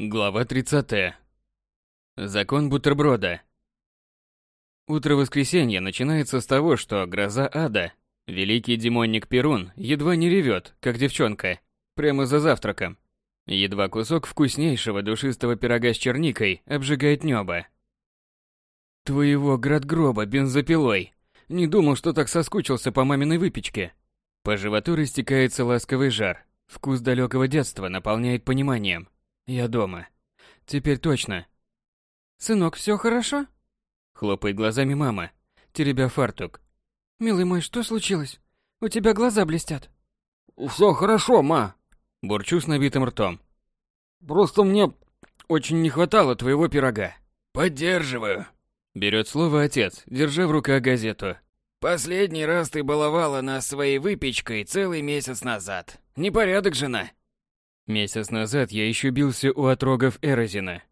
Глава 30. Закон бутерброда. Утро воскресенья начинается с того, что гроза ада, великий демонник Перун, едва не ревет, как девчонка, прямо за завтраком. Едва кусок вкуснейшего душистого пирога с черникой обжигает небо. Твоего градгроба бензопилой. Не думал, что так соскучился по маминой выпечке. По животу растекается ласковый жар. Вкус далекого детства наполняет пониманием. Я дома. Теперь точно. Сынок, все хорошо? Хлопает глазами мама, теребя фартук. Милый мой, что случилось? У тебя глаза блестят. Все хорошо, ма. Бурчу с набитым ртом. Просто мне очень не хватало твоего пирога. Поддерживаю. Берет слово отец, держа в руках газету. Последний раз ты баловала нас своей выпечкой целый месяц назад. Непорядок, жена. Месяц назад я еще бился у отрогов Эрозина.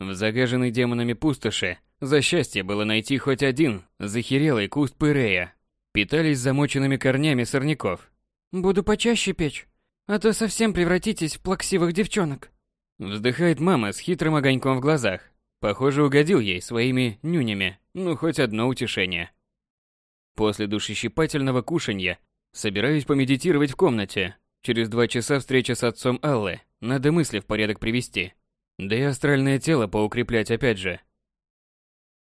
В загаженной демонами пустоши за счастье было найти хоть один захерелый куст пырея. Питались замоченными корнями сорняков. «Буду почаще печь, а то совсем превратитесь в плаксивых девчонок». Вздыхает мама с хитрым огоньком в глазах. Похоже, угодил ей своими нюнями, ну хоть одно утешение. После душещипательного кушанья собираюсь помедитировать в комнате, Через два часа встреча с отцом Аллы. Надо мысли в порядок привести. Да и астральное тело поукреплять опять же.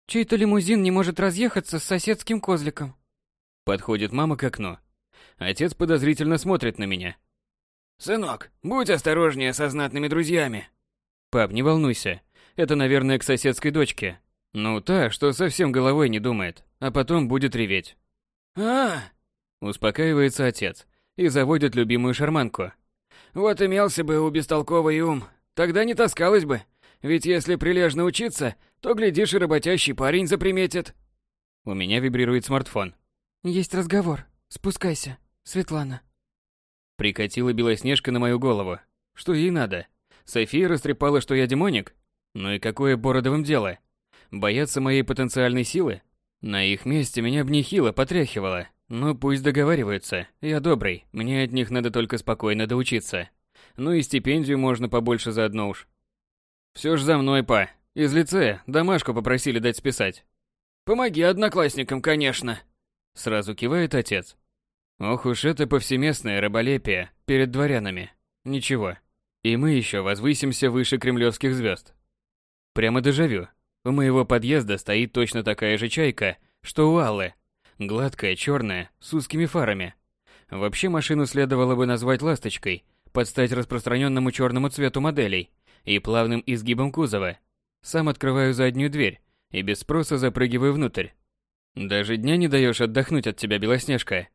Чей-то лимузин не может разъехаться с соседским козликом. Подходит мама к окну. Отец подозрительно смотрит на меня. «Сынок, будь осторожнее со знатными друзьями». «Пап, не волнуйся. Это, наверное, к соседской дочке. Ну, та, что совсем головой не думает, а потом будет реветь». «А!» Успокаивается отец и заводит любимую шарманку. Вот имелся бы у бестолковый ум, тогда не таскалась бы. Ведь если прилежно учиться, то, глядишь, и работящий парень заприметит. У меня вибрирует смартфон. Есть разговор. Спускайся, Светлана. Прикатила Белоснежка на мою голову. Что ей надо? София растрепала, что я демоник? Ну и какое Бородовым дело? Боятся моей потенциальной силы? На их месте меня б нехило потряхивало. Ну, пусть договариваются. Я добрый, мне от них надо только спокойно доучиться. Ну и стипендию можно побольше заодно уж. Все ж за мной, па. Из лицея домашку попросили дать списать. Помоги одноклассникам, конечно. Сразу кивает отец. Ох уж это повсеместное раболепие перед дворянами. Ничего. И мы еще возвысимся выше кремлевских звезд. Прямо дежавю. У моего подъезда стоит точно такая же чайка, что у Аллы, Гладкая, черная, с узкими фарами. Вообще машину следовало бы назвать «ласточкой», под стать распространенному черному цвету моделей и плавным изгибом кузова. Сам открываю заднюю дверь и без спроса запрыгиваю внутрь. Даже дня не даешь отдохнуть от тебя, Белоснежка.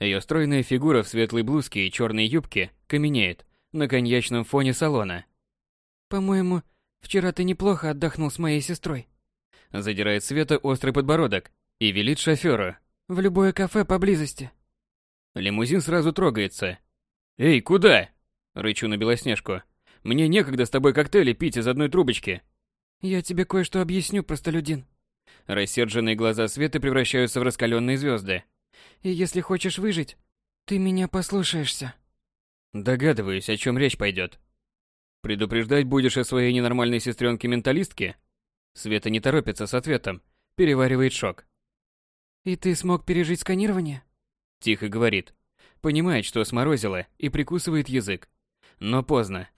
Ее стройная фигура в светлой блузке и черной юбке каменеет на коньячном фоне салона. «По-моему, вчера ты неплохо отдохнул с моей сестрой». Задирает Света острый подбородок и велит шофёру. «В любое кафе поблизости». Лимузин сразу трогается. «Эй, куда?» – рычу на Белоснежку. «Мне некогда с тобой коктейли пить из одной трубочки». «Я тебе кое-что объясню, простолюдин». Рассерженные глаза Светы превращаются в раскаленные звезды. «И если хочешь выжить, ты меня послушаешься». Догадываюсь, о чем речь пойдет. Предупреждать будешь о своей ненормальной сестренке-менталистке? Света не торопится с ответом, переваривает шок. «И ты смог пережить сканирование?» Тихо говорит. Понимает, что сморозило, и прикусывает язык. Но поздно.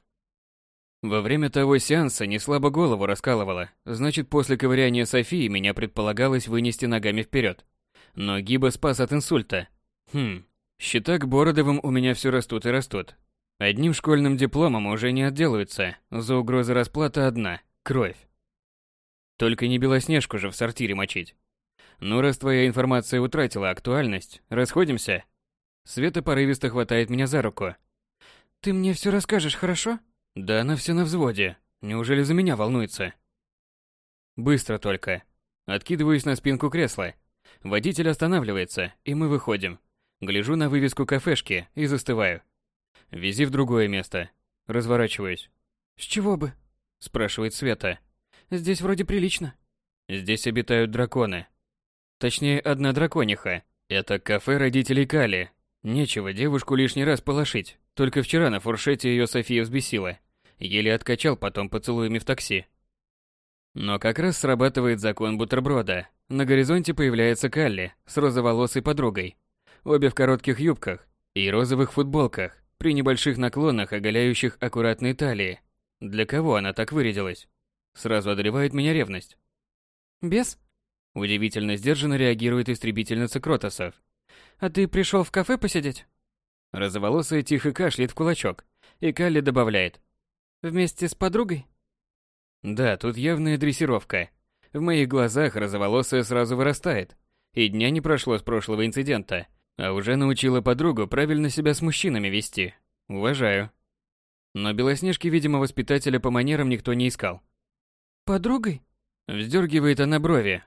Во время того сеанса не слабо голову раскалывало, значит, после ковыряния Софии меня предполагалось вынести ногами вперед. Но Гиба спас от инсульта. Хм, счета к Бородовым у меня все растут и растут. Одним школьным дипломом уже не отделаются, за угрозы расплаты одна – кровь. Только не Белоснежку же в сортире мочить. Ну, раз твоя информация утратила актуальность, расходимся. Света порывисто хватает меня за руку. Ты мне все расскажешь, хорошо? Да она все на взводе. Неужели за меня волнуется? Быстро только. Откидываюсь на спинку кресла. Водитель останавливается, и мы выходим. Гляжу на вывеску кафешки и застываю. Вези в другое место. Разворачиваюсь. С чего бы? спрашивает Света. Здесь вроде прилично. Здесь обитают драконы. Точнее, одна дракониха. Это кафе родителей Кали. Нечего девушку лишний раз полошить. Только вчера на фуршете ее София взбесила. Еле откачал потом поцелуями в такси. Но как раз срабатывает закон бутерброда. На горизонте появляется Калли с розоволосой подругой. Обе в коротких юбках и розовых футболках, при небольших наклонах, оголяющих аккуратные талии. Для кого она так вырядилась? Сразу одолевает меня ревность. Без? Удивительно сдержанно реагирует истребительница Кротосов. А ты пришел в кафе посидеть? Розоволосая тихо кашляет в кулачок, и Калли добавляет. Вместе с подругой? Да, тут явная дрессировка. В моих глазах розоволосая сразу вырастает. И дня не прошло с прошлого инцидента, а уже научила подругу правильно себя с мужчинами вести. Уважаю. Но Белоснежки, видимо, воспитателя по манерам никто не искал. Подругой? Вздергивает она брови.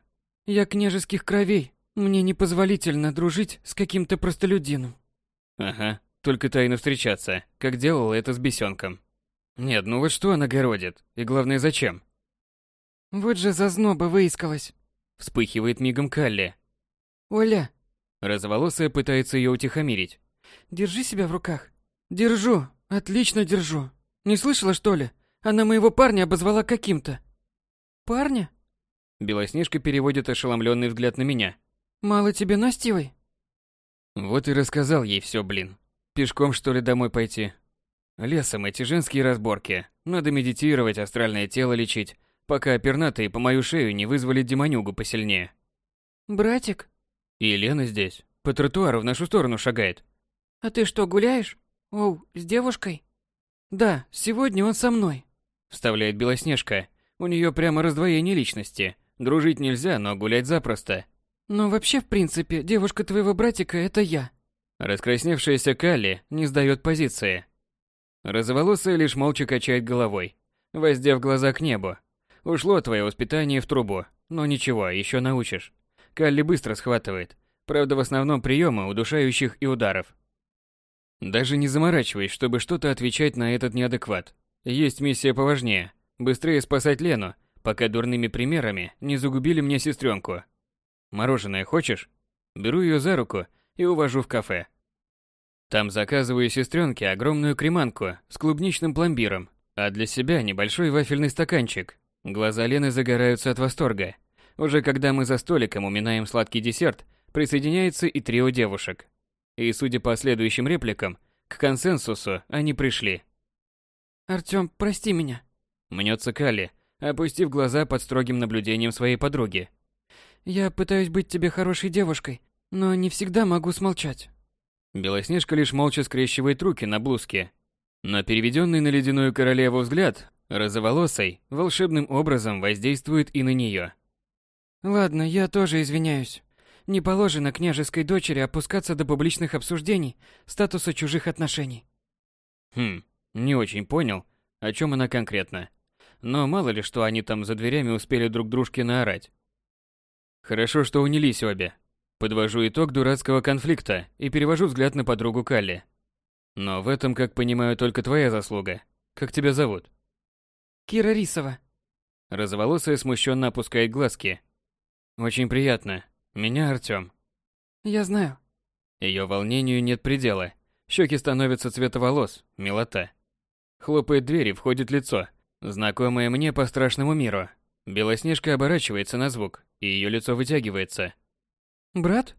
Я княжеских кровей. Мне непозволительно дружить с каким-то простолюдином. Ага, только тайно встречаться, как делала это с бесенком. Нет, ну вот что она городит? И главное, зачем? Вот же зазноба выискалась. Вспыхивает мигом Калли. Оля. Розоволосая пытается ее утихомирить. Держи себя в руках. Держу. Отлично держу. Не слышала, что ли? Она моего парня обозвала каким-то. Парня? Белоснежка переводит ошеломленный взгляд на меня. Мало тебе Настевой? Вот и рассказал ей все, блин. Пешком, что ли, домой пойти? Лесом эти женские разборки. Надо медитировать, астральное тело лечить, пока пернатые по мою шею не вызвали демонюгу посильнее. Братик? И Лена здесь. По тротуару в нашу сторону шагает. А ты что, гуляешь? Оу, с девушкой? Да, сегодня он со мной. Вставляет Белоснежка. У нее прямо раздвоение личности. Дружить нельзя, но гулять запросто. Но вообще, в принципе, девушка твоего братика – это я. Раскрасневшаяся Калли не сдает позиции. Розоволосая лишь молча качает головой, воздев глаза к небу. Ушло твое воспитание в трубу, но ничего, еще научишь. Калли быстро схватывает, правда в основном приемы удушающих и ударов. Даже не заморачиваясь, чтобы что-то отвечать на этот неадекват. Есть миссия поважнее. Быстрее спасать Лену, пока дурными примерами не загубили мне сестренку. Мороженое хочешь? Беру ее за руку и увожу в кафе. Там заказываю сестренке огромную креманку с клубничным пломбиром, а для себя небольшой вафельный стаканчик. Глаза Лены загораются от восторга. Уже когда мы за столиком уминаем сладкий десерт, присоединяется и трио девушек. И, судя по следующим репликам, к консенсусу они пришли. «Артём, прости меня», Мнется Калли, опустив глаза под строгим наблюдением своей подруги. «Я пытаюсь быть тебе хорошей девушкой, но не всегда могу смолчать». Белоснежка лишь молча скрещивает руки на блузке. Но переведенный на ледяную королеву взгляд, розоволосой, волшебным образом воздействует и на нее. «Ладно, я тоже извиняюсь. Не положено княжеской дочери опускаться до публичных обсуждений статуса чужих отношений». Хм, не очень понял, о чем она конкретно. Но мало ли, что они там за дверями успели друг дружке наорать. Хорошо, что унились обе. Подвожу итог дурацкого конфликта и перевожу взгляд на подругу Калли. Но в этом, как понимаю, только твоя заслуга. Как тебя зовут? Кира Рисова. Розоволосая смущенно опускает глазки. Очень приятно. Меня Артём. Я знаю. Ее волнению нет предела. Щеки становятся цвета волос, милота. Хлопает дверь и входит лицо, знакомое мне по страшному миру. Белоснежка оборачивается на звук, и ее лицо вытягивается. «Брат?»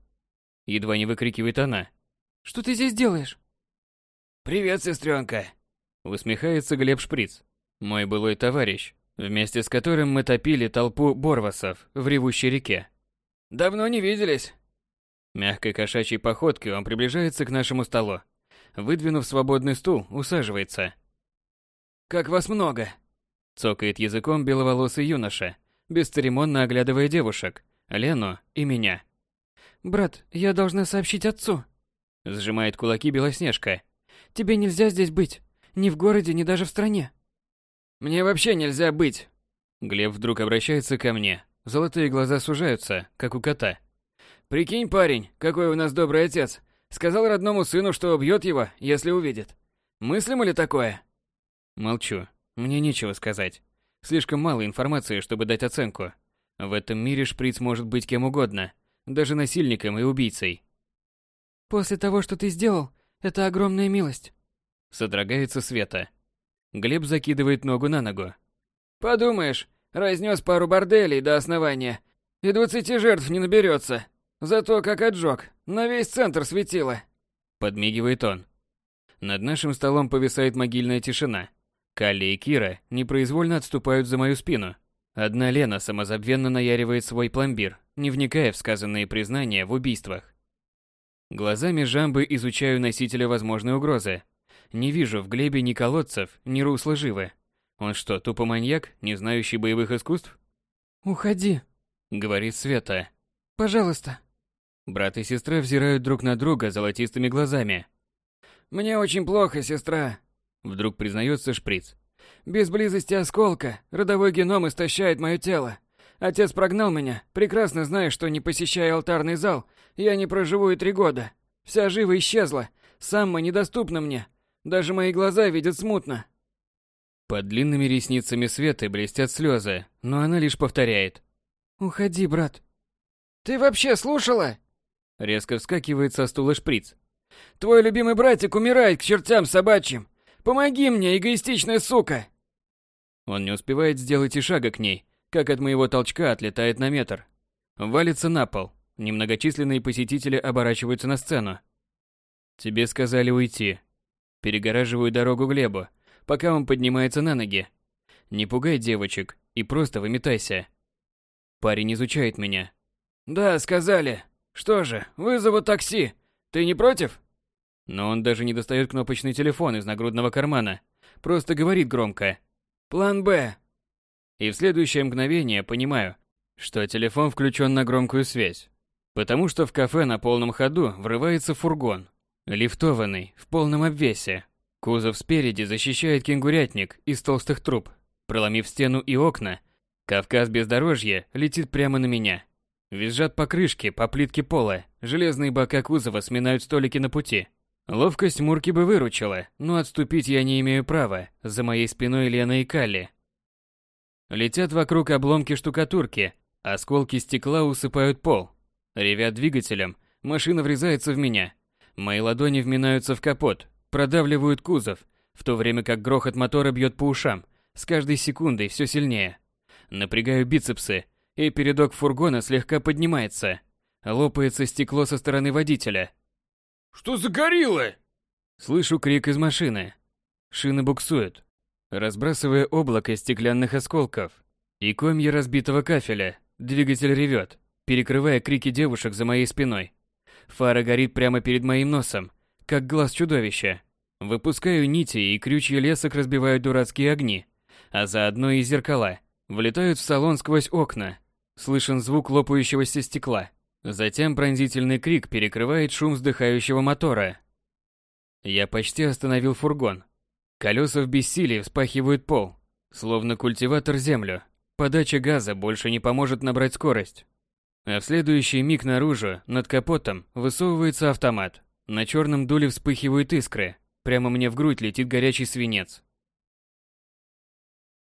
Едва не выкрикивает она. «Что ты здесь делаешь?» «Привет, сестренка!» Усмехается Глеб Шприц, мой былой товарищ, вместе с которым мы топили толпу борвасов в ревущей реке. «Давно не виделись!» Мягкой кошачьей походкой он приближается к нашему столу. Выдвинув свободный стул, усаживается. «Как вас много!» Цокает языком беловолосый юноша, бесцеремонно оглядывая девушек, Лену и меня. «Брат, я должна сообщить отцу!» Сжимает кулаки Белоснежка. «Тебе нельзя здесь быть. Ни в городе, ни даже в стране». «Мне вообще нельзя быть!» Глеб вдруг обращается ко мне. Золотые глаза сужаются, как у кота. «Прикинь, парень, какой у нас добрый отец. Сказал родному сыну, что убьет его, если увидит. Мыслимо ли такое?» Молчу. Мне нечего сказать. Слишком мало информации, чтобы дать оценку. В этом мире шприц может быть кем угодно, даже насильником и убийцей. После того, что ты сделал, это огромная милость. Содрогается Света. Глеб закидывает ногу на ногу. Подумаешь, разнес пару борделей до основания, и двадцати жертв не наберется. Зато как отжег, на весь центр светило. Подмигивает он. Над нашим столом повисает могильная тишина. Калли и Кира непроизвольно отступают за мою спину. Одна Лена самозабвенно наяривает свой пломбир, не вникая в сказанные признания в убийствах. Глазами жамбы изучаю носителя возможной угрозы. Не вижу в Глебе ни колодцев, ни русла живы. Он что, тупо маньяк, не знающий боевых искусств? «Уходи», — говорит Света. «Пожалуйста». Брат и сестра взирают друг на друга золотистыми глазами. «Мне очень плохо, сестра», — вдруг признается шприц. «Без близости осколка родовой геном истощает мое тело. Отец прогнал меня, прекрасно зная, что не посещая алтарный зал, я не проживу и три года. Вся жива исчезла, самма недоступна мне. Даже мои глаза видят смутно». Под длинными ресницами Светы блестят слезы, но она лишь повторяет. «Уходи, брат». «Ты вообще слушала?» Резко вскакивает со стула шприц. «Твой любимый братик умирает к чертям собачьим. Помоги мне, эгоистичная сука!» Он не успевает сделать и шага к ней, как от моего толчка отлетает на метр. Валится на пол. Немногочисленные посетители оборачиваются на сцену. «Тебе сказали уйти». Перегораживаю дорогу Глебу, пока он поднимается на ноги. Не пугай девочек и просто выметайся. Парень изучает меня. «Да, сказали. Что же, вызову такси. Ты не против?» Но он даже не достает кнопочный телефон из нагрудного кармана. Просто говорит громко. «План Б». И в следующее мгновение понимаю, что телефон включен на громкую связь. Потому что в кафе на полном ходу врывается фургон. Лифтованный, в полном обвесе. Кузов спереди защищает кенгурятник из толстых труб. Проломив стену и окна, Кавказ бездорожья летит прямо на меня. Визжат покрышки по плитке пола, железные бока кузова сминают столики на пути. Ловкость Мурки бы выручила, но отступить я не имею права, за моей спиной Лена и Калли. Летят вокруг обломки штукатурки, осколки стекла усыпают пол. Ревят двигателем, машина врезается в меня. Мои ладони вминаются в капот, продавливают кузов, в то время как грохот мотора бьет по ушам, с каждой секундой все сильнее. Напрягаю бицепсы, и передок фургона слегка поднимается. Лопается стекло со стороны водителя. «Что за горилла?» Слышу крик из машины. Шины буксуют, разбрасывая облако стеклянных осколков и комья разбитого кафеля. Двигатель ревет, перекрывая крики девушек за моей спиной. Фара горит прямо перед моим носом, как глаз чудовища. Выпускаю нити, и крючья лесок разбивают дурацкие огни, а заодно и зеркала. Влетают в салон сквозь окна. Слышен звук лопающегося стекла. Затем пронзительный крик перекрывает шум вздыхающего мотора. Я почти остановил фургон. Колеса в бессилии вспахивают пол, словно культиватор землю. Подача газа больше не поможет набрать скорость. А в следующий миг наружу, над капотом, высовывается автомат. На черном дуле вспыхивают искры. Прямо мне в грудь летит горячий свинец.